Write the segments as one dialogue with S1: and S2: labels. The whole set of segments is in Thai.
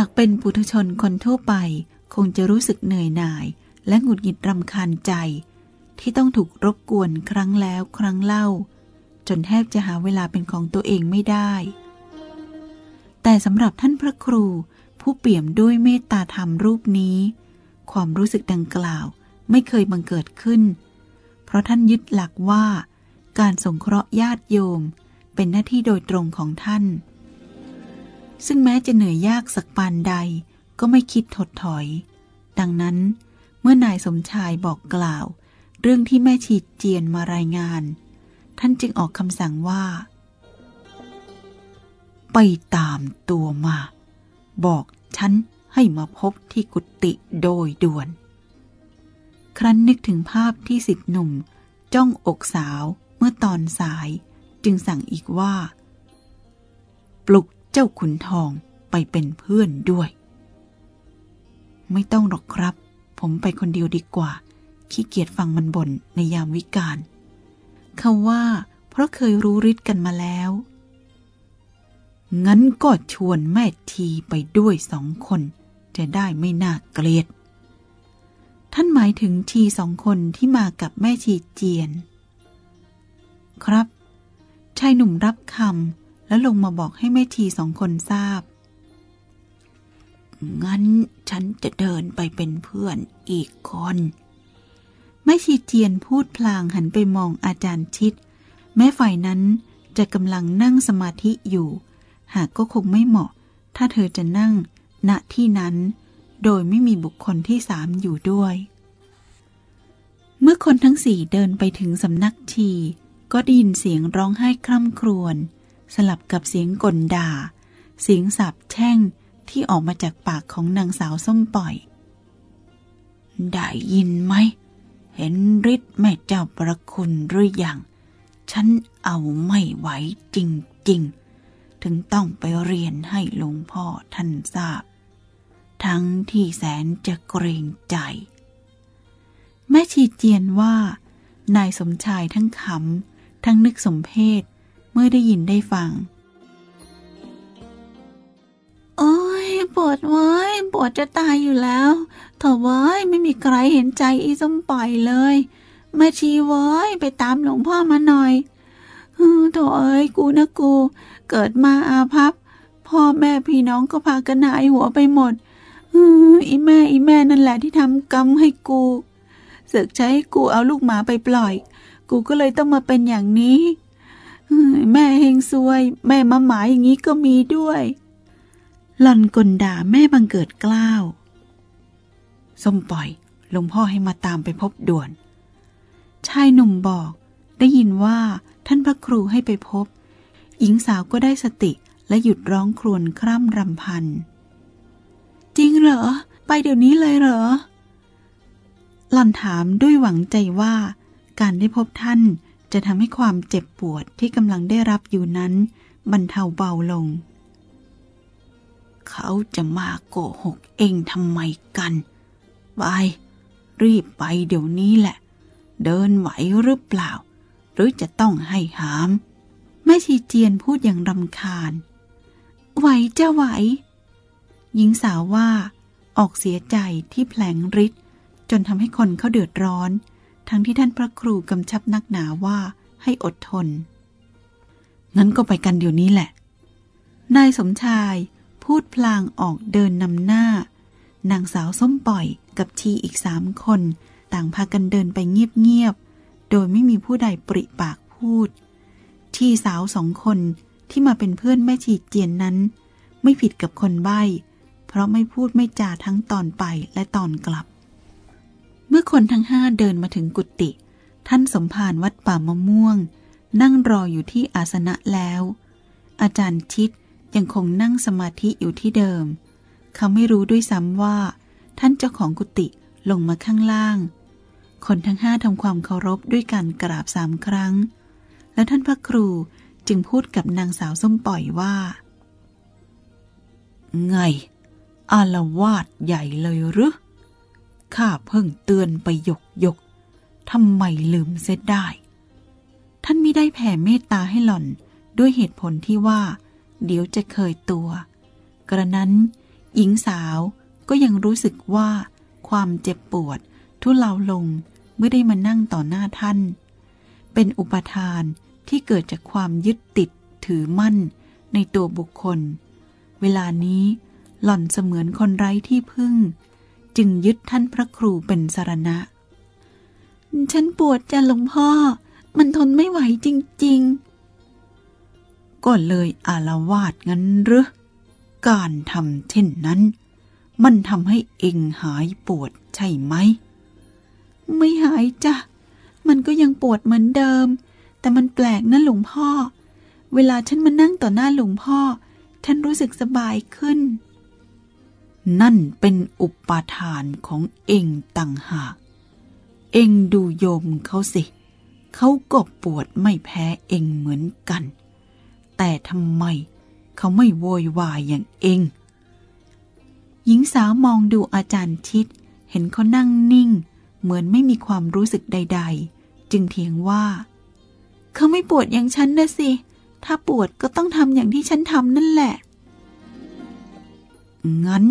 S1: ากเป็นปุถุชนคนทั่วไป คงจะรู้สึกเหนื่อยหน่าย และหงุดหงิดรำคาญใจ ที่ต้องถูกรบกวนครั้งแล้วครั้งเล่า จนแทบจะหาเวลาเป็นของตัวเองไม่ได้ แต่สำหรับท่านพระครู ผู้เปี่ยมด้วยเมตตาธรรมรูปนี้ ความรู้สึกดังกล่าวไม่เคยบังเกิดขึ้น เพราะท่านยึดหลักว่า การสงเคราะห์ญาติโยม เป็นหน้าที่โดยตรงของท่าน ซึ่งแม้จะเหนื่อยยากสักปานใดก็ไม่คิดถดถอย ดังนั้น เมื่อนายสมชายบอกกล่าว เรื่องที่แม่ชีเจียนมารายงาน ท่านจึงออกคำสั่งว่า ไปตามตัวมา บอกฉันให้มาพบที่กุฏิโดยด่วน ครั้นนึกถึงภาพที่สิทธิหนุ่ม จ้องอกสาวเมื่อตอนสาย จึงสั่งอีกว่า ปลุก จ้าขุนทองไปเป็นเพื่อนด้วย ไม่ต้องหรอกครับ ผมไปคนเดียวดีกว่า ขี้เกียจฟังมันบ่นในยามวิกาลเขาว่า เพราะเคยรู้ฤทธิ์กันมาแล้ว งั้นก็ชวนแม่ทีไปด้วยสองคน จะได้ไม่น่าเกลียด ท่านหมายถึงทีสองคนที่มากับแม่ชีเจียน ครับชายหนุ่มรับคำ แล้วลงมาบอกให้แม่ทีสองคนทราบ งั้นฉันจะเดินไปเป็นเพื่อนอีกคนแม่ชีเจียนพูดพลางหันไปมองอาจารย์ชิด แม้ฝ่ายนั้นจะกำลังนั่งสมาธิอยู่ หากก็คงไม่เหมาะ ถ้าเธอจะนั่งณที่นั้น โดยไม่มีบุคคลที่สามอยู่ด้วย เมื่อคนทั้งสี่เดินไปถึงสำนักชี ก็ได้ยินเสียงร้องไห้คร่ำครวญ สลับกับเสียงกลด่า เสียงสาบแช่งที่ออกมาจากปากของนางสาวส้มปล่อย ได้ยินไหม เห็นฤทธิ์แม่เจ้าประคุณหรือยัง ฉันเอาไม่ไหวจริง ๆ ถึงต้องไปเรียนให้หลวงพ่อท่านทราบ ทั้งที่แสนจะเกรงใจ แม่ชีเจียนว่านายสมชายทั้งขำทั้งนึกสมเพศ มื่อได้ยินได้ฟัง โอ้ยปวดว้ยปวดจะตายอยู่แล้วเถอะว้ยไม่มีใครเห็นใจอีสมปล่อยเลยม่ชีว้ยไปตามหลวงพ่อมาหน่อยเออโถเอ้ยกูนะกู เกิดมาอาภัพ พ่อแม่พี่น้องก็พากันหายหัวไปหมดเอออีแม่อีแม่นั่นแหละที่ทำกรรมให้กูเสกใช้กูเอาลูกหมาไปปล่อย กูก็เลยต้องมาเป็นอย่างนี้ แม่เฮงซวย แม่มาหมายอย่างนี้ก็มีด้วย หล่อนกลด่าแม่บังเกิดกล้าวส้มปล่อยหลวงพ่อให้มาตามไปพบด่วน ชายหนุ่มบอก ได้ยินว่าท่านพระครูให้ไปพบ หญิงสาวก็ได้สติและหยุดร้องครวญคร่ำรำพัน จริงเหรอ ไปเดี๋ยวนี้เลยเหรอ หล่อนถามด้วยหวังใจว่า การได้พบท่าน จะทำให้ความเจ็บปวดที่กำลังได้รับอยู่นั้น บรรเทาเบาลง เขาจะมาโกหกเองทำไมกัน ไป รีบไปเดี๋ยวนี้แหละ เดินไหวหรือเปล่า หรือจะต้องให้หาม แม่ชีเจียนพูดอย่างรำคาญ ไหวจะไหว หญิงสาวว่า ออกเสียใจที่แผลงฤทธิ์จนทำให้คนเขาเดือดร้อน ทั้งที่ท่านพระครูกำชับนักหนาว่าให้อดทน งั้นก็ไปกันเดี๋ยวนี้แหละ นายสมชายพูดพลางออกเดินนำหน้า นางสาวส้มปล่อยกับชีอีกสามคน ต่างพากันเดินไปเงียบๆ โดยไม่มีผู้ใดปริปากพูดชีสาวสองคนที่มาเป็นเพื่อนแม่ชีเจียนนั้น ไม่ผิดกับคนใบ้ เพราะไม่พูดไม่จาทั้งตอนไปและตอนกลับ เมื่อคนทั้งห้าเดินมาถึงกุฏิท่านสมภารวัดป่ามะม่วง นั่งรออยู่ที่อาสนะแล้ว อาจารย์ชิดยังคงนั่งสมาธิอยู่ที่เดิม เขาไม่รู้ด้วยซ้ำว่า ท่านเจ้าของกุฏิลงมาข้างล่าง คนทั้งห้าทำความเคารพด้วยการกราบสามครั้ง แล้วท่านพระครูจึงพูดกับนางสาวส้มปล่อยว่า ไงอารวาดใหญ่เลยหรือ ข้าเพิ่งเตือนไปยกยกทำไมลืมเสียได้ ท่านม่ได้แผ่เมตตาให้หล่อนด้วยเหตุผลที่ว่า เดี๋ยวจะเคยตัว กระนั้น หญิงสาวก็ยังรู้สึกว่า ความเจ็บปวด ทุเลาลงเมื่อได้มานั่งต่อหน้าท่าน เป็นอุปทานที่เกิดจากความยึดติดถือมั่นในตัวบุคคล เวลานี้หล่อนเสมือนคนไร้ที่พึ่ง จึงยึดท่านพระครูเป็นสารณะ ฉันปวดจ้ะหลวงพ่อ มันทนไม่ไหวจริง ๆ ก็เลยอารวาดงั้นหรือ การทำเช่นนั้น มันทำให้เองหายปวดใช่ไหม ไม่หายจ้ะ มันก็ยังปวดเหมือนเดิม แต่มันแปลกนะหลวงพ่อ เวลาฉันมานั่งต่อหน้าหลวงพ่อฉันรู้สึกสบายขึ้น นั่นเป็นอุปาทานของเองต่างหาก เองดูโยมเขาสิ เขาก็ปวดไม่แพ้เองเหมือนกัน แต่ทำไมเขาไม่โวยวายอย่างเอง หญิงสาวมองดูอาจารย์ชิด เห็นเขานั่งนิ่ง เหมือนไม่มีความรู้สึกใด ๆ จึงเถียงว่า เขาไม่ปวดอย่างฉันนะสิ ถ้าปวดก็ต้องทำอย่างที่ฉันทำนั่นแหละงั้น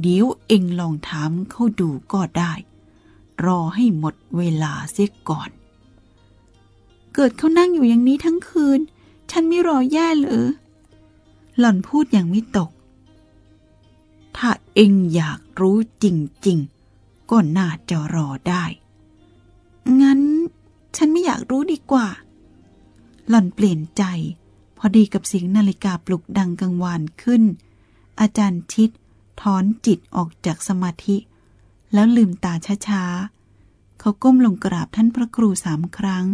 S1: เดี๋ยวเองลองถามเขาดูก็ได้ รอให้หมดเวลาเสียก่อน เกิดเขานั่งอยู่อย่างนี้ทั้งคืน ฉันไม่รอแย่หรือ หล่อนพูดอย่างมิตก ถ้าเองอยากรู้จริง ๆ ก็น่าจะรอได้ งั้นฉันไม่อยากรู้ดีกว่า หล่อนเปลี่ยนใจ พอดีกับเสียงนาฬิกาปลุกดังกังวานขึ้น อาจารย์ชิด ถอนจิตออกจากสมาธิ แล้วลืมตาช้าๆ เขาก้มลงกราบท่านพระครูสามครั้ง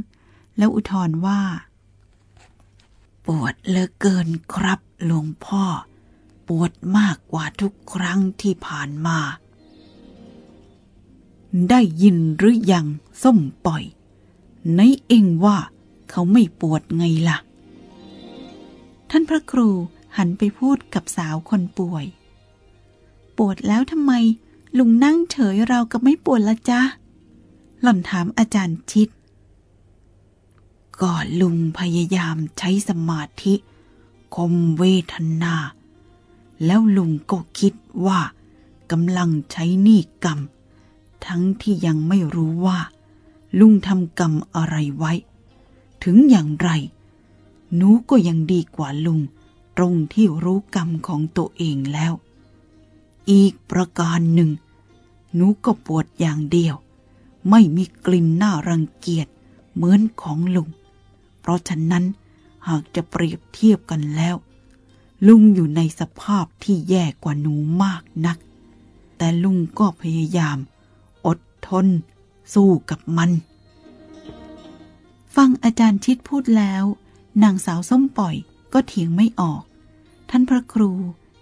S1: แล้วอุทธรว่า ปวดเลือเกินครับหลวงพ่อ ปวดมากกว่าทุกครั้งที่ผ่านมา ได้ยินหรือยังส้มปล่อยไหนเองว่าเขาไม่ปวดไงล่ะ ท่านพระครูหันไปพูดกับสาวคนป่วย ปวดแล้วทำไม ลุงนั่งเฉยเรากับไม่ปวดละจ๊ะ หล่อนถามอาจารย์ชิดก็ลุงพยายามใช้สมาธิคมเวทนา แล้วลุงก็คิดว่ากำลังใช้หนี่กรรม ทั้งที่ยังไม่รู้ว่า ลุงทำกรรมอะไรไว้ ถึงอย่างไร หนูก็ยังดีกว่าลุง ตรงที่รู้กรรมของตัวเองแล้ว อีกประการหนึ่ง หนูก็ปวดอย่างเดียว ไม่มีกลิ่นน่ารังเกียจเหมือนของลุง เพราะฉะนั้นหากจะเปรียบเทียบกันแล้ว ลุงอยู่ในสภาพที่แย่กว่าหนูมากนัก แต่ลุงก็พยายาม อดทน สู้กับมัน ฟังอาจารย์ชิดพูดแล้วนางสาวส้มปล่อยก็เถียงไม่ออก ท่านพระครู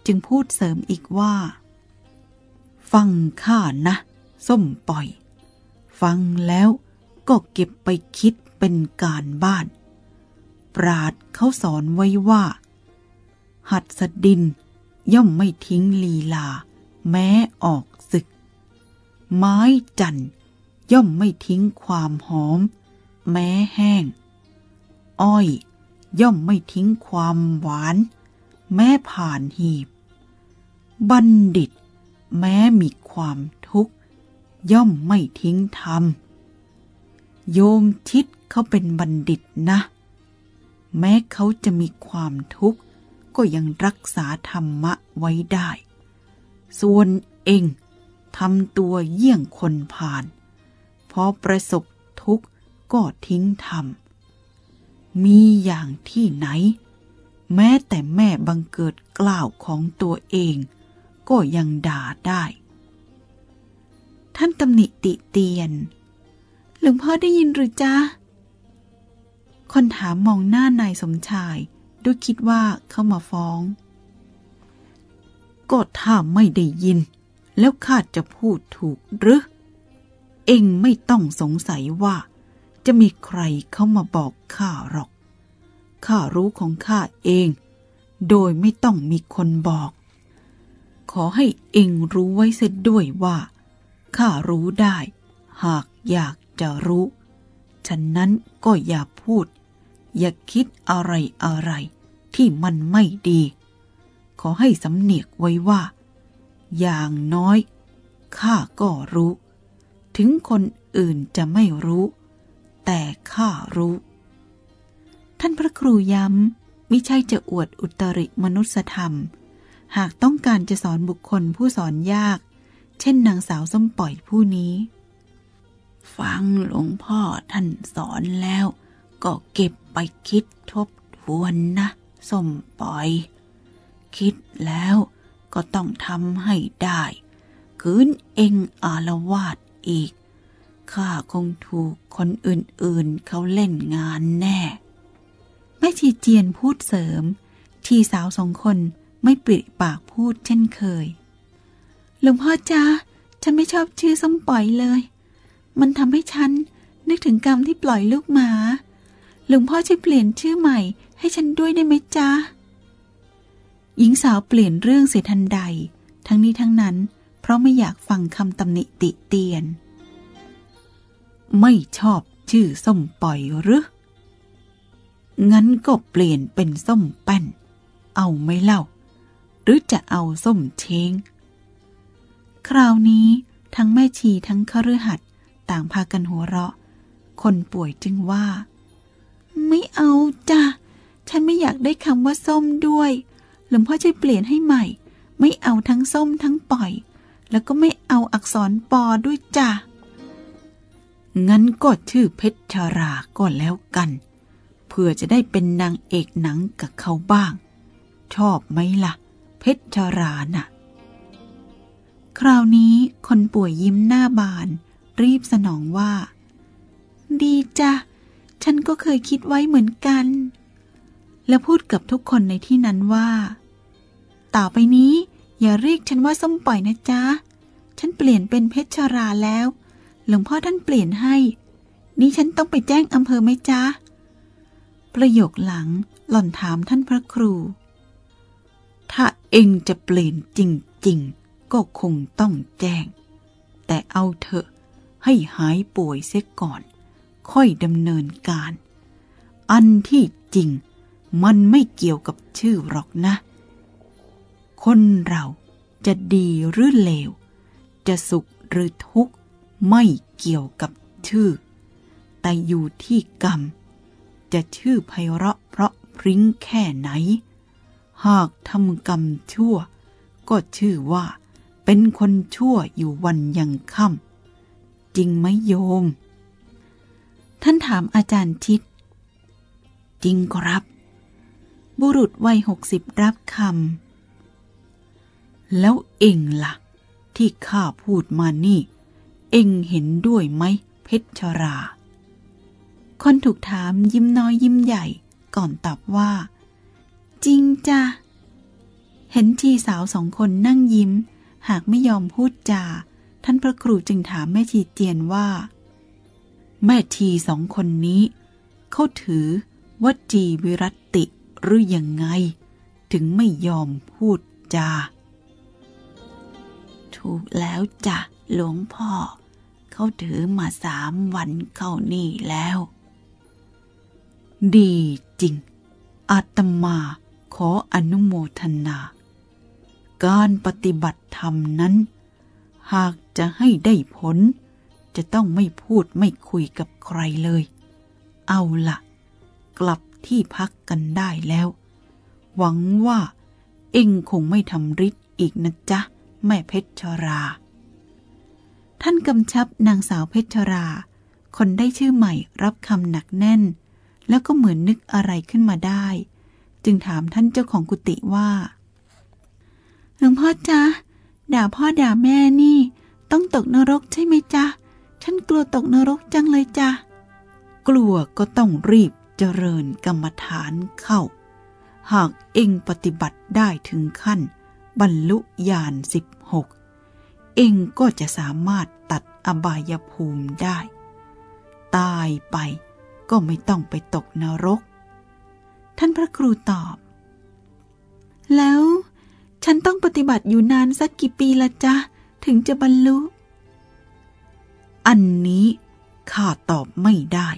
S1: จึงพูดเสริมอีกว่า ฟังข้านะ ส้มปล่อย ฟังแล้วก็เก็บไปคิดเป็นการบ้าน ปราดเขาสอนไว้ว่า หัดสดินย่อมไม่ทิ้งลีลา แม้ออกศึก ไม้จันย่อมไม่ทิ้งความหอม แม้แห้ง อ้อย ย่อมไม่ทิ้งความหวาน แม้ผ่านหีบ บัณฑิต แม้มีความทุกข์ ย่อมไม่ทิ้งธรรม โยมชิดเขาเป็นบัณฑิตนะ แม้เขาจะมีความทุกข์ ก็ยังรักษาธรรมะไว้ได้ ส่วนเองทำตัวเยี่ยงคนผ่าน พอประสบทุกข์ก็ทิ้งธรรม มีอย่างที่ไหน แม้แต่แม่บังเกิดกล่าวของตัวเอง ก็ยังด่าได้ ท่านตำหนิติเตียน หลวงพ่อได้ยินหรือจ๊ะ คนถามมองหน้านายสมชายด้วยคิดว่าเขามาฟ้อง ก็ถ้าไม่ได้ยิน แล้วข้าจะพูดถูกหรือ เองไม่ต้องสงสัยว่า จะมีใครเข้ามาบอกข้าหรอกข้ารู้ของข้าเอง โดยไม่ต้องมีคนบอก ขอให้เองรู้ไว้เสียด้วยว่าข้ารู้ได้ หากอยากจะรู้ ฉะนั้นก็อย่าพูด อย่าคิดอะไรอะไรที่มันไม่ดี ขอให้สำเนียกไว้ว่า อย่างน้อยข้าก็รู้ ถึงคนอื่นจะไม่รู้ แต่ข้ารู้ ท่านพระครูย้ำมิใช่จะอวดอุตริมนุสธรรม หากต้องการจะสอนบุคคลผู้สอนยาก เช่นนางสาวส้มปล่อยผู้นี้ ฟังหลวงพ่อท่านสอนแล้ว ก็เก็บไปคิดทบทวนนะส้มปล่อย คิดแล้วก็ต้องทำให้ได้คืนเองอารวาดอีก ข้าคงถูกคนอื่นๆเขาเล่นงานแน่ แม่ชีเจียนพูดเสริม ทีสาวสองคน ไม่ปิดปากพูดเช่นเคย หลวงพ่อจ้าฉันไม่ชอบชื่อส้มปล่อยเลย มันทำให้ฉันนึกถึงกรรมที่ปล่อยลูกหมา หลวงพ่อช่วยเปลี่ยนชื่อใหม่ ให้ฉันด้วยได้ไหมจ้าหญิงสาวเปลี่ยนเรื่องเสียทันใด ทั้งนี้ทั้งนั้น เพราะไม่อยากฟังคำตำหนิติเตียน ไม่ชอบชื่อส้มปล่อยหรืองั้นก็เปลี่ยนเป็นส้มแป้น เอาไหมเล่า รือจะเอาส้มเชงคราวนี้ทั้งแม่ชีทั้งคฤหัสต่างพากันหัวเราะ คนป่วยจึงว่า ไม่เอาจ้ะ ฉันไม่อยากได้คำว่าส้มด้วย หลวงพ่อช่วยเปลี่ยนให้ใหม่ ไม่เอาทั้งส้มทั้งปล่อย แล้วก็ไม่เอาอักษรปอด้วยจ้ะ งั้นก็ชื่อเพชรชราก็แล้วกัน เพื่อจะได้เป็นนางเอกหนังกับเขาบ้าง ชอบไหมล่ะ เพชรชราน่ะ คราวนี้คนป่วยยิ้มหน้าบาน รีบสนองว่า ดีจ้ะ ฉันก็เคยคิดไว้เหมือนกัน แล้วพูดกับทุกคนในที่นั้นว่า ต่อไปนี้อย่าเรียกฉันว่าส้มปล่อยนะจ๊ะ ฉันเปลี่ยนเป็นเพชรชราแล้ว หลวงพ่อท่านเปลี่ยนให้ นี่ฉันต้องไปแจ้งอำเภอไหมจ๊ะ ประโยคหลังหล่อนถามท่านพระครู ถ้าเองจะเปลี่ยนจริง ๆ ก็คงต้องแจ้ง แต่เอาเถอะให้หายป่วยเสียก่อน ค่อยดำเนินการ อันที่จริงมันไม่เกี่ยวกับชื่อหรอกนะ คนเราจะดีหรือเลว จะสุขหรือทุกข์ไม่เกี่ยวกับชื่อ แต่อยู่ที่กรรม จะชื่อไพเราะเพราะพริ้งแค่ไหน หากทำกรรมชั่ว ก็ชื่อว่า เป็นคนชั่วอยู่วันยังค่ำจริงไหมโยม ท่านถามอาจารย์ทิดจริงครับ บุรุษวัยหกสิบรับคำแล้วเองละ่ะ ที่ข้าพูดมานี่ เองเห็นด้วยไหมเพชรชรา คนถูกถามยิ้มน้อยยิ้มใหญ่ก่อนตอบว่า จริงจ้ะ เห็นทีสาวสองคนนั่งยิ้ม หากไม่ยอมพูดจา ท่านพระครูจึงถามแม่ชีเจียนว่า แม่ทีสองคนนี้ เขาถือว่าจีวิรัตติหรือยังไง ถึงไม่ยอมพูดจา ถูกแล้วจ้ะหลวงพ่อ เขาถือมาสามวันเข้านี่แล้ว ดีจริงอาตมา ขออนุโมทนา การปฏิบัติธรรมนั้น หากจะให้ได้ผล จะต้องไม่พูดไม่คุยกับใครเลย เอาละกลับที่พักกันได้แล้ว หวังว่าเอ็งคงไม่ทำริษอีกนะจ๊ะ แม่เพชรชรา ท่านกำชับนางสาวเพชรชรา คนได้ชื่อใหม่รับคำหนักแน่น แล้วก็เหมือนนึกอะไรขึ้นมาได้ จึงถามท่านเจ้าของกุฏิว่าหลวงพ่อจ๊ะด่าพ่อด่าแม่นี่ ต้องตกนรกใช่ไหมจ๊ะฉันกลัวตกนรกจังเลยจ้ะกลัวก็ต้องรีบเจริญกรรมฐานเข้า หากเองปฏิบัติได้ถึงขั้น บรรลุญาณสิบหกเองก็จะสามารถตัดอบายภูมิได้ ตายไปก็ไม่ต้องไปตกนรก ท่านพระครูตอบ แล้วฉันต้องปฏิบัติอยู่นานสักกี่ปีละจ๊ะ ถึงจะบรรลุ อันนี้ข้าตอบไม่ได้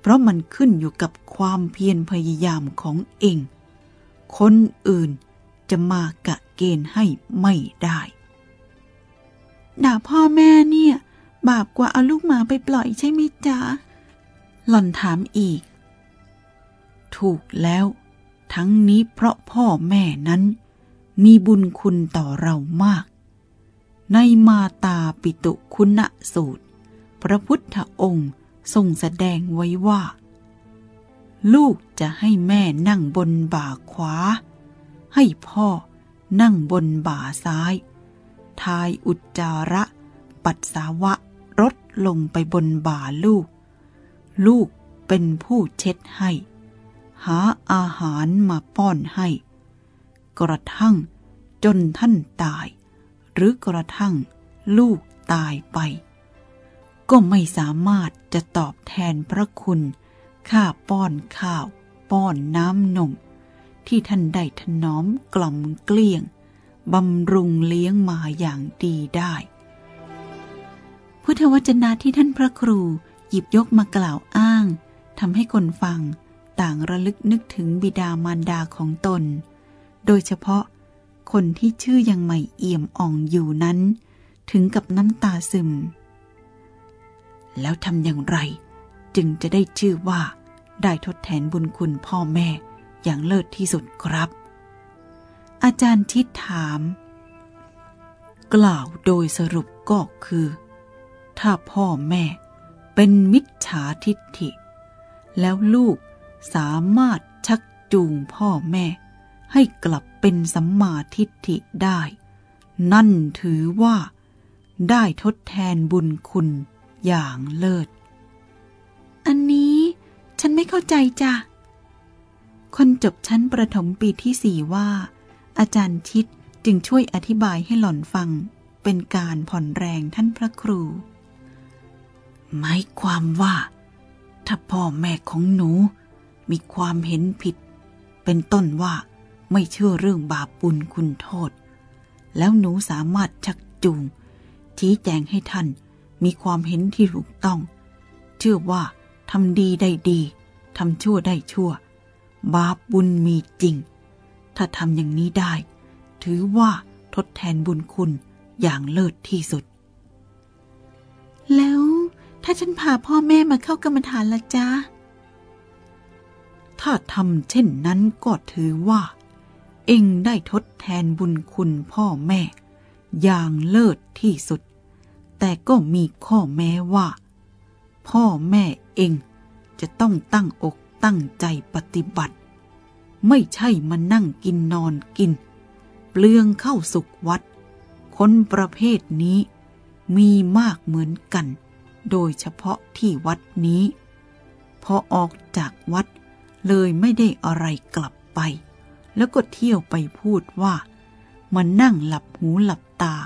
S1: เพราะมันขึ้นอยู่กับความเพียรพยายามของเอง คนอื่นจะมากะเกณฑ์ให้ไม่ได้ด่าพ่อแม่เนี่ย บาปกว่าเอาลูกหมาไปปล่อยใช่ไหมจ๊ะ หล่อนถามอีก
S2: ถูกแล้ว ทั้งนี้เพราะพ่อแม่นั้น มีบุญคุณต่อเรามาก ในมาตาปิตุคุณสูตร พระพุทธองค์ทรงแสดงไว้ว่า ลูกจะให้แม่นั่งบนบ่าขวา ให้พ่อนั่งบนบ่าซ้าย ทายอุจจาระ ปัสสาวะรดลงไปบนบ่าลูก ลูกเป็นผู้เช็ดให้ หาอาหารมาป้อนให้ กระทั่งจนท่านตาย หรือกระทั่งลูกตายไป ก็ไม่สามารถจะตอบแทนพระคุณข้าป้อนข้าว ป้อนน้ำนม ที่ท่านได้ถนอมกล่อมเกลี้ยงบำรุงเลี้ยงมาอย่างดีได้
S1: พุทธวจนะที่ท่านพระครูหยิบยกมากล่าวอ้างทำให้คนฟัง ต่างระลึกนึกถึงบิดามารดาของตน โดยเฉพาะคนที่ชื่อยังใหม่เอี่ยมอ่องอยู่นั้น ถึงกับน้ำตาซึม
S2: แล้วทำอย่างไร จึงจะได้ชื่อว่า ได้ทดแทนบุญคุณพ่อแม่อย่างเลิศที่สุดครับ
S1: อาจารย์ชิดถาม
S2: กล่าวโดยสรุปก็คือ ถ้าพ่อแม่เป็นมิจฉาทิฏฐิ แล้วลูก สามารถชักจูงพ่อแม่ ให้กลับเป็นสัมมาทิฏฐิได้ นั่นถือว่า ได้ทดแทนบุญคุณอย่างเลิศ
S1: อันนี้ฉันไม่เข้าใจจ้ะ คนจบชั้นประถมปีที่สี่ว่า อาจารย์ชิดจึงช่วยอธิบายให้หล่อนฟังเป็นการผ่อนแรงท่านพระครู
S2: หมายความว่า ถ้าพ่อแม่ของหนู มีความเห็นผิด เป็นต้นว่าไม่เชื่อเรื่องบาปบุญคุณโทษ แล้วหนูสามารถชักจูง ชี้แจงให้ท่านมีความเห็นที่ถูกต้อง เชื่อว่าทำดีได้ดีทำชั่วได้ชั่ว บาปบุญมีจริง ถ้าทำอย่างนี้ได้ ถือว่าทดแทนบุญคุณอย่างเลิศที่สุด
S1: แล้วถ้าฉันพาพ่อแม่มาเข้ากรรมฐานละจ้า
S2: ถ้าทำเช่นนั้นก็ถือว่า เองได้ทดแทนบุญคุณพ่อแม่ อย่างเลิศที่สุด แต่ก็มีข้อแม้ว่า พ่อแม่เองจะต้องตั้งอกตั้งใจปฏิบัติ ไม่ใช่มานั่งกินนอนกิน เปลืองเข้าสุกวัด คนประเภทนี้มีมากเหมือนกัน โดยเฉพาะที่วัดนี้ พอออกจากวัด เลยไม่ได้อะไรกลับไป แล้วก็เที่ยวไปพูดว่ามานั่งหลับหูหลับตา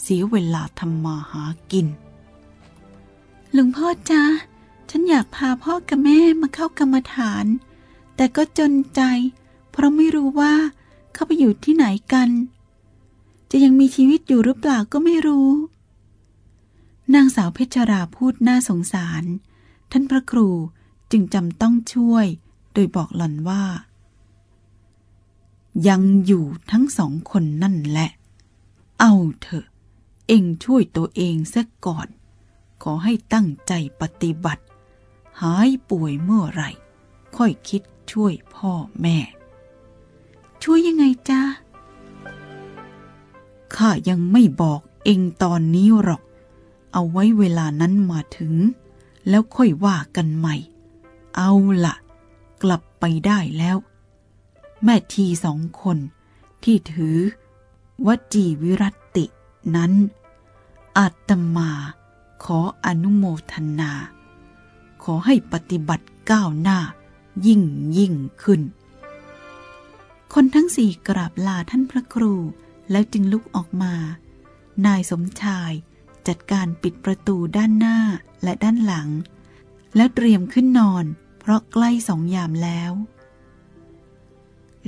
S2: เสียเวลาทำมาหากิน
S1: หลวงพ่อจ้าฉันอยากพาพ่อกับแม่มาเข้ากรรมฐาน แต่ก็จนใจ เพราะไม่รู้ว่าเขาไปอยู่ที่ไหนกัน จะยังมีชีวิตอยู่หรือเปล่าก็ไม่รู้ นางสาวเพชรราพูดน่าสงสาร ท่านพระครูจึงจำต้องช่วย โดยบอกหล่อนว่า
S2: ยังอยู่ทั้งสองคนนั่นแหละ เอาเถอะ เองช่วยตัวเองซะก่อน ขอให้ตั้งใจปฏิบัติ หายป่วยเมื่อไหร่ ค่อยคิดช่วยพ่อแม่
S1: ช่วยยังไงจ้า
S2: ข้ายังไม่บอกเองตอนนี้หรอก เอาไว้เวลานั้นมาถึง แล้วค่อยว่ากันใหม่ เอาละ กลับไปได้แล้ว แม่ทีสองคนที่ถือวจีวิรัตตินั้น อาตมาขออนุโมทนา ขอให้ปฏิบัติก้าวหน้ายิ่งยิ่งขึ้น
S1: คนทั้งสี่กราบลาท่านพระครูแล้วจึงลุกออกมา นายสมชายจัดการปิดประตูด้านหน้าและด้านหลัง แล้วเตรียมขึ้นนอน เพราะใกล้สองยามแล้ว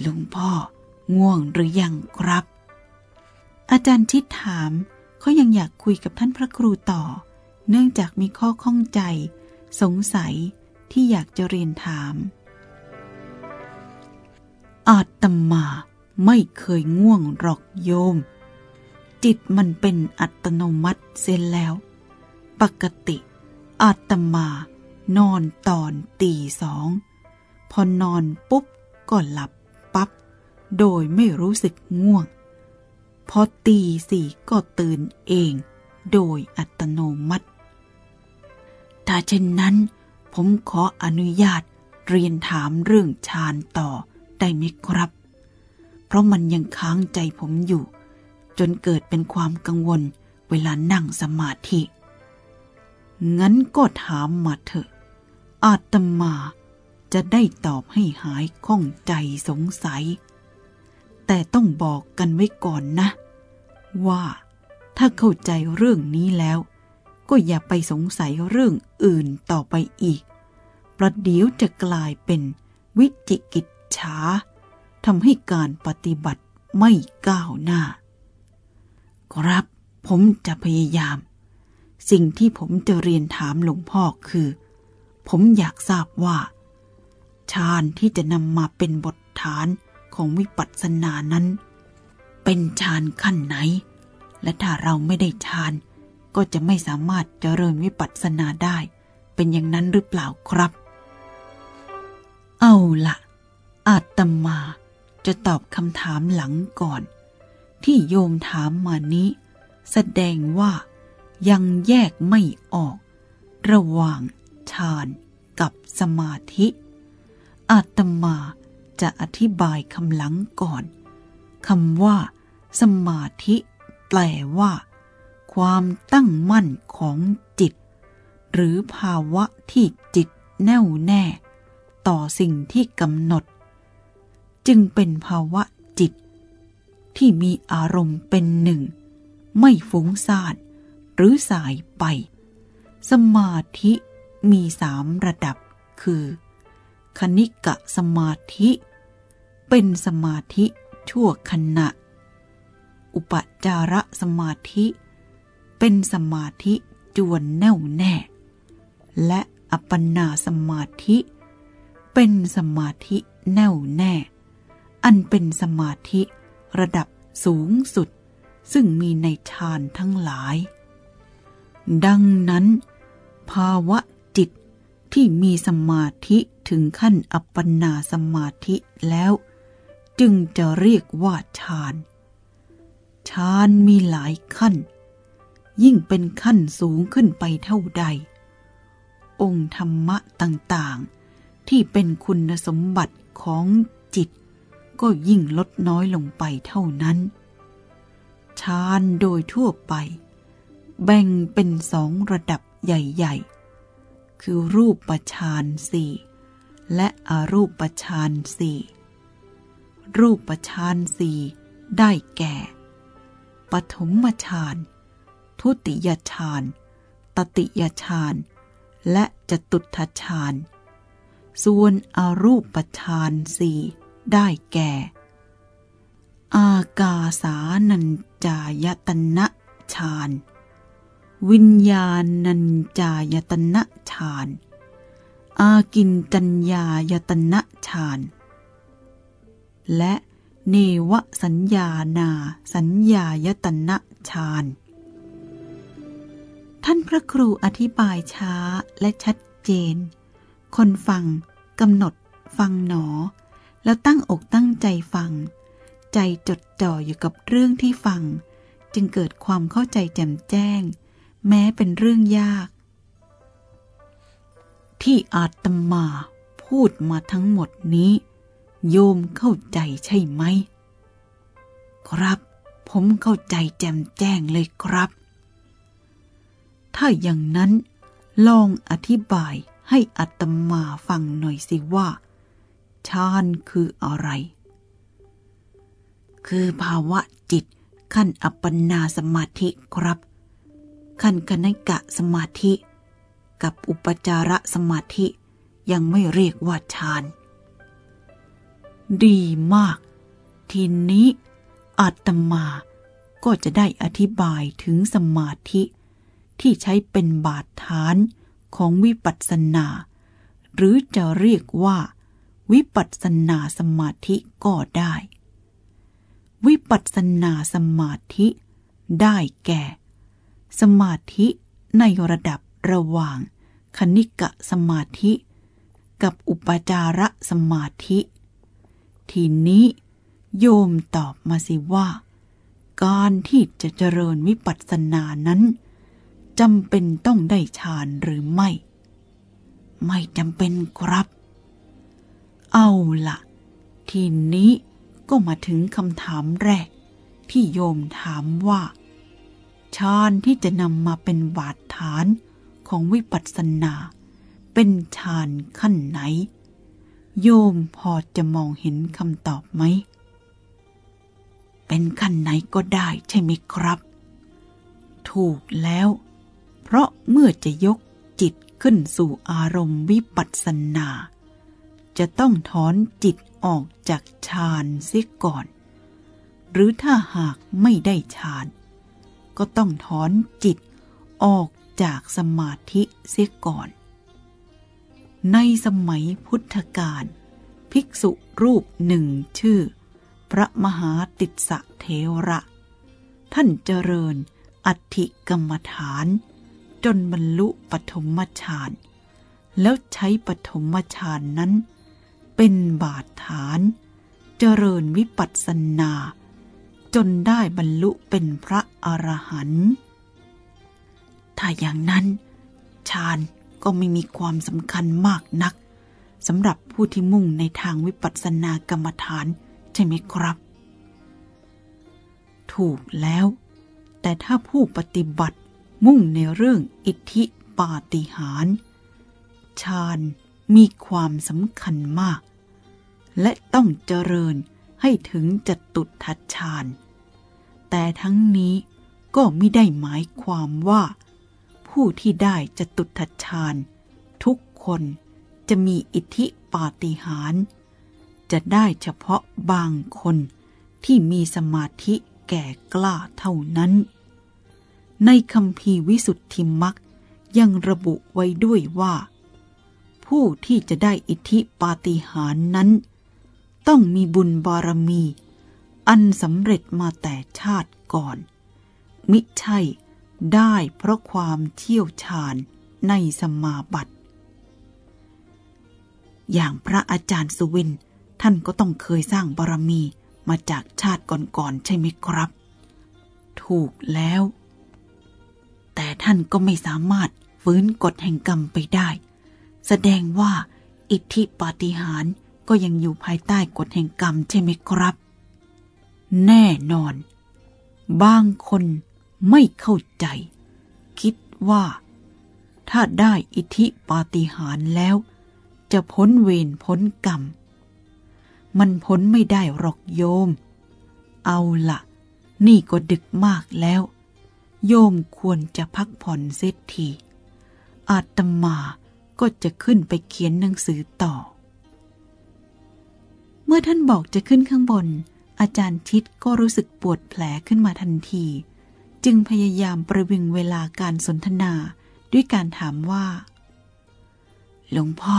S2: ลุงพ่อง่วงหรือยังครับ
S1: อาจารย์ชิดถามเขายังอยากคุยกับท่านพระครูต่อ เนื่องจากมีข้อข้องใจ สงสัยที่อยากจะเรียนถาม
S2: อาตมาไม่เคยง่วงหรอกโยม จิตมันเป็นอัตโนมัติเสียแล้ว ปกติอาตมา นอนตอนตีสอง พอนอนปุ๊บก็หลับปับ๊บโดยไม่รู้สึกง่วง พอตีสี่ก็ตื่นเอง โดยอัตโนมัติ ถ้าเช่นนั้น ผมขออนุญาตเรียนถามเรื่องฌานต่อได้ไหมครับ เพราะมันยังค้างใจผมอยู่ จนเกิดเป็นความกังวลเวลานั่งสมาธิ งั้นก็ถามมาเถอะ อาตมาจะได้ตอบให้หายข้องใจสงสัย แต่ต้องบอกกันไว้ก่อนนะ ว่าถ้าเข้าใจเรื่องนี้แล้ว ก็อย่าไปสงสัยเรื่องอื่นต่อไปอีก ประเดี๋ยวจะกลายเป็นวิจิกิจฉาทำให้การปฏิบัติไม่ก้าวหน้า ครับผมจะพยายาม สิ่งที่ผมจะเรียนถามหลวงพ่อคือ ผมอยากทราบว่า ฌานที่จะนำมาเป็นบทฐานของวิปัสสนานั้น เป็นฌานขั้นไหน และถ้าเราไม่ได้ฌาน ก็จะไม่สามารถเจริญวิปัสสนาได้ เป็นอย่างนั้นหรือเปล่าครับ เอาละอาตมาจะตอบคำถามหลังก่อน ที่โยมถามมานี้ แสดงว่ายังแยกไม่ออก ระหว่าง ฌานกับสมาธิ อาตมาจะอธิบายคำหลังก่อนคำว่า สมาธิ แปลว่า ความตั้งมั่นของจิต หรือภาวะที่จิตแน่วแน่ ต่อสิ่งที่กำหนด จึงเป็นภาวะจิต ที่มีอารมณ์เป็นหนึ่ง ไม่ฟุ้งซ่านหรือสายไป สมาธิ มีสามระดับ คือ คณิกะสมาธิ เป็นสมาธิชั่วขณะ อุปจารสมาธิ เป็นสมาธิจวนแน่วแน่ และอัปปนาสมาธิ เป็นสมาธิแน่วแน่ อันเป็นสมาธิระดับสูงสุด ซึ่งมีในฌานทั้งหลาย ดังนั้น ภาวะ ที่มีสมาธิถึงขั้นอัปปนาสมาธิแล้ว จึงจะเรียกว่าฌานฌานมีหลายขั้น ยิ่งเป็นขั้นสูงขึ้นไปเท่าใด องค์ธรรมะต่างๆ ที่เป็นคุณสมบัติของจิต ก็ยิ่งลดน้อยลงไปเท่านั้นฌานโดยทั่วไป แบ่งเป็นสองระดับใหญ่ ๆ คือรูปฌานสี่และอรูปฌานสี่รูปฌานสี่ได้แก่ ปฐมฌาน ทุติยฌาน ตติยฌาน และจตุทฌาน ส่วนอรูปฌานสี่ได้แก่ อากาสานัญจายตนะฌาน วิญญาณัญจายตนะฌาน อากินจัญญายตนะฌาน และเนวสัญญานาสัญญายตนะฌาน ท่านพระครูอธิบายช้าและชัดเจน คนฟังกำหนดฟังหนอ แล้วตั้งอกตั้งใจฟัง ใจจดจ่ออยู่กับเรื่องที่ฟัง จึงเกิดความเข้าใจแจ่มแจ้ง แม้เป็นเรื่องยาก ที่อาตมาพูดมาทั้งหมดนี้ โยมเข้าใจใช่ไหม ครับ ผมเข้าใจแจ่มแจ้งเลยครับ ถ้าอย่างนั้นลองอธิบายให้อัตมาฟังหน่อยสิว่าฌานคืออะไร คือภาวะจิตขั้นอัปปนาสมาธิครับ ขั้นคณิกะสมาธิ กับอุปจารสมาธิยังไม่เรียกว่าฌาน ดีมาก ทีนี้อาตมาก็จะได้อธิบายถึงสมาธิที่ใช้เป็นบาดฐานของวิปัสสนา หรือจะเรียกว่า วิปัสสนาสมาธิก็ได้ วิปัสสนาสมาธิได้แก่ สมาธิในระดับระหว่าง คณิกะสมาธิ กับอุปจารสมาธิ ทีนี้โยมตอบมาสิว่า การที่จะเจริญวิปัสสนานั้นจำเป็นต้องได้ฌานหรือไม่ ไม่จำเป็นครับ เอาละทีนี้ก็มาถึงคำถามแรก ที่โยมถามว่า ฌานที่จะนำมาเป็นบาดฐานของวิปัสสนา เป็นฌานขั้นไหน โยมพอจะมองเห็นคำตอบไหม เป็นขั้นไหนก็ได้ใช่ไหมครับ ถูกแล้ว เพราะเมื่อจะยกจิตขึ้นสู่อารมณ์วิปัสสนา จะต้องถอนจิตออกจากฌานเสียก่อน หรือถ้าหากไม่ได้ฌาน ก็ต้องถอนจิตออกจากสมาธิเสียก่อน ในสมัยพุทธกาลภิกษุรูปหนึ่งชื่อ พระมหาติสะเทระ ท่านเจริญอัติกรรมฐาน จนบรรลุปฐมฌานแล้วใช้ปฐมฌานนั้น เป็นบาดฐาน เจริญวิปัสสนา จนได้บรรลุเป็นพระอรหันต์ถ้าอย่างนั้นฌานก็ไม่มีความสำคัญมากนักสำหรับผู้ที่มุ่งในทางวิปัสสนากรรมฐานใช่ไหมครับ ถูกแล้ว แต่ถ้าผู้ปฏิบัติมุ่งในเรื่องอิทธิปาฏิหาริย์ฌานมีความสำคัญมาก และต้องเจริญให้ถึงจตุทัชฌาน แต่ทั้งนี้ก็ไม่ได้หมายความว่า ผู้ที่ได้จะตุทัชฌานทุกคนจะมีอิทธิปาฏิหาริย์จะได้เฉพาะบางคนที่มีสมาธิแก่กล้าเท่านั้น ในคำพีวิสุทธิมักยังระบุไว้ด้วยว่า ผู้ที่จะได้อิทธิปาฏิหาริย์นั้น ต้องมีบุญบารมี อันสำเร็จมาแต่ชาติก่อน มิใช่ได้เพราะความเที่ยวชาญในสมาบัติ อย่างพระอาจารย์สุวิน ท่านก็ต้องเคยสร้างบารมีมาจากชาติก่อนๆใช่ไหมครับ ถูกแล้ว แต่ท่านก็ไม่สามารถฟื้นกฎแห่งกรรมไปได้ แสดงว่าอิทธิปาฏิหาริย์ก็ยังอยู่ภายใต้กฎแห่งกรรมใช่ไหมครับ แน่นอน บางคนไม่เข้าใจ คิดว่า ถ้าได้อิทธิปาฏิหาริย์แล้ว จะพ้นเวรพ้นกรรม มันพ้นไม่ได้หรอกโยม เอาละนี่ก็ดึกมากแล้ว โยมควรจะพักผ่อนเสียที อาตมาก็จะขึ้นไปเขียนหนังสือต่อ เมื่อท่านบอกจะขึ้นข้างบน อาจารย์ชิดก็รู้สึกปวดแผลขึ้นมาทันที จึงพยายามประวิงเวลาการสนทนาด้วยการถามว่า หลวงพ่อ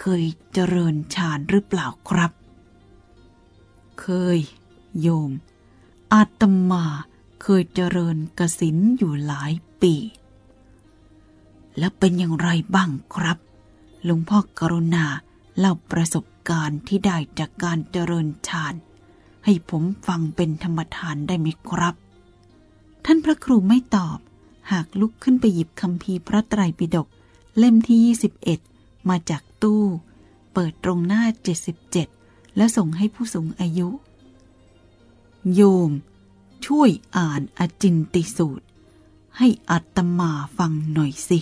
S2: เคยเจริญฌานหรือเปล่าครับ เคย โยม อาตมาเคยเจริญกสินอยู่หลายปี แล้วเป็นอย่างไรบ้างครับ หลวงพ่อกรุณาเล่าประสบการณ์ที่ได้จากการเจริญฌาน ให้ผมฟังเป็นธรรมทานได้ไหมครับ ท่านพระครูไม่ตอบ หากลุกขึ้นไปหยิบคำพีพระไตรปิฎกเล่มที่ 21 มาจากตู้ เปิดตรงหน้า 77 แล้วส่งให้ผู้สูงอายุ โยม ช่วยอ่านอจินติสูตร ให้อัตมาฟังหน่อยสิ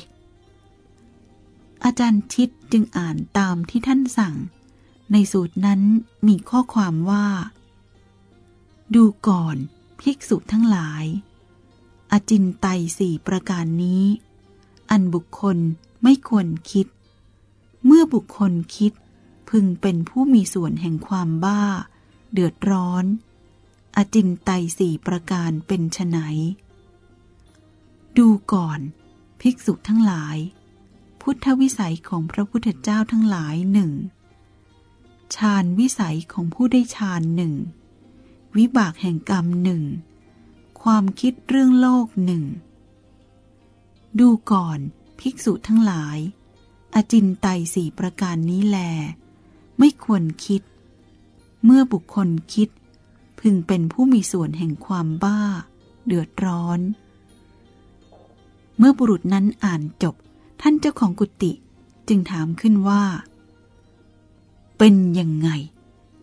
S2: อาจารย์ชิดจึงอ่านตามที่ท่านสั่ง ในสูตรนั้นมีข้อความว่า ดูก่อนภิกษุทั้งหลาย อจินไตสี่ประการนี้ อันบุคคลไม่ควรคิด เมื่อบุคคลคิดพึงเป็นผู้มีส่วนแห่งความบ้า เดือดร้อน อจินไตสี่ประการเป็นไฉนดูก่อน ภิกษุทั้งหลาย พุทธวิสัยของพระพุทธเจ้าทั้งหลายหนึ่งฌานวิสัยของผู้ได้ฌานหนึ่ง วิบากแห่งกรรมหนึ่ง
S1: ความคิดเรื่องโลกหนึ่ง ดูก่อนภิกษุทั้งหลาย อจินไตยสี่ประการนี้แล ไม่ควรคิด เมื่อบุคคลคิด พึงเป็นผู้มีส่วนแห่งความบ้า เดือดร้อน เมื่อบุรุษนั้นอ่านจบ ท่านเจ้าของกุฏิจึงถามขึ้นว่า เป็นยังไง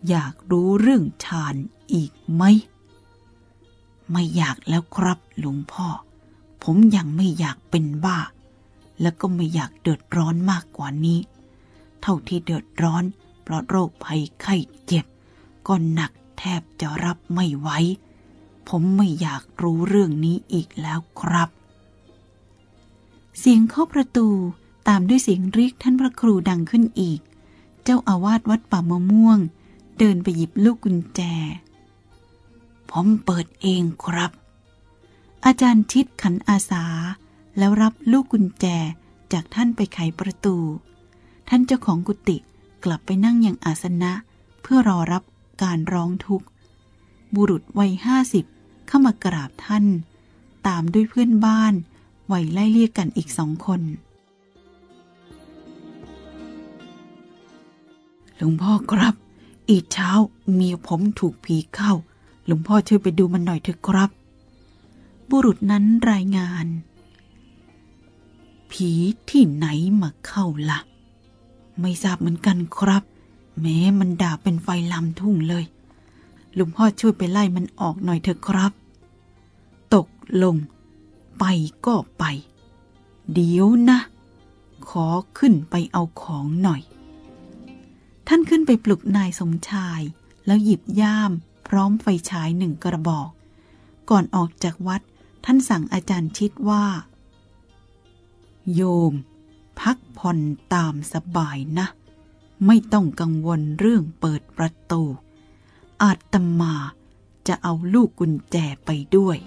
S1: อยากรู้เรื่องฌานอีกไหม ไม่อยากแล้วครับหลวงพ่อ ผมยังไม่อยากเป็นบ้า แล้วก็ไม่อยากเดือดร้อนมากกว่านี้ เท่าที่เดือดร้อน เพราะโรคภัยไข้เจ็บ ก็หนักแทบจะรับไม่ไหว ผมไม่อยากรู้เรื่องนี้อีกแล้วครับ เสียงเข้าประตูตามด้วยเสียงเรียกท่านพระครูดังขึ้นอีก เจ้าอาวาสวัดป่ามะม่วง เดินไปหยิบลูกกุญแจ ผมเปิดเองครับ อาจารย์ชิดขันอาสา แล้วรับลูกกุญแจจากท่านไปไขประตู ท่านเจ้าของกุฏิกลับไปนั่งอย่างอาสนะ เพื่อรอรับการร้องทุกข์ บุรุษวัยห้าสิบเข้ามากราบท่าน ตามด้วยเพื่อนบ้านวัยไล่เลี่ยกกันอีกสองคนหลวงพ่อครับ อีกเช้าเมียผมถูกผีเข้า หลวงพ่อช่วยไปดูมันหน่อยเถอะครับ บุรุษนั้นรายงาน ผีที่ไหนมาเข้าละ่ะ ไม่ทราบเหมือนกันครับ แม้มันด่าเป็นไฟลำทุ่งเลย หลวงพ่อช่วยไปไล่มันออกหน่อยเถอะครับ ตกลง ไปก็ไป เดี๋ยวนะ ขอขึ้นไปเอาของหน่อย ท่านขึ้นไปปลุกนายสมชาย แล้วหยิบย่าม พร้อมไฟฉายหนึ่งกระบอก ก่อนออกจากวัด ท่านสั่งอาจารย์ชิดว่า โยม พักผ่อนตามสบายนะ ไม่ต้องกังวลเรื่องเปิดประตู อาตมาจะเอาลูกกุญแจไปด้วย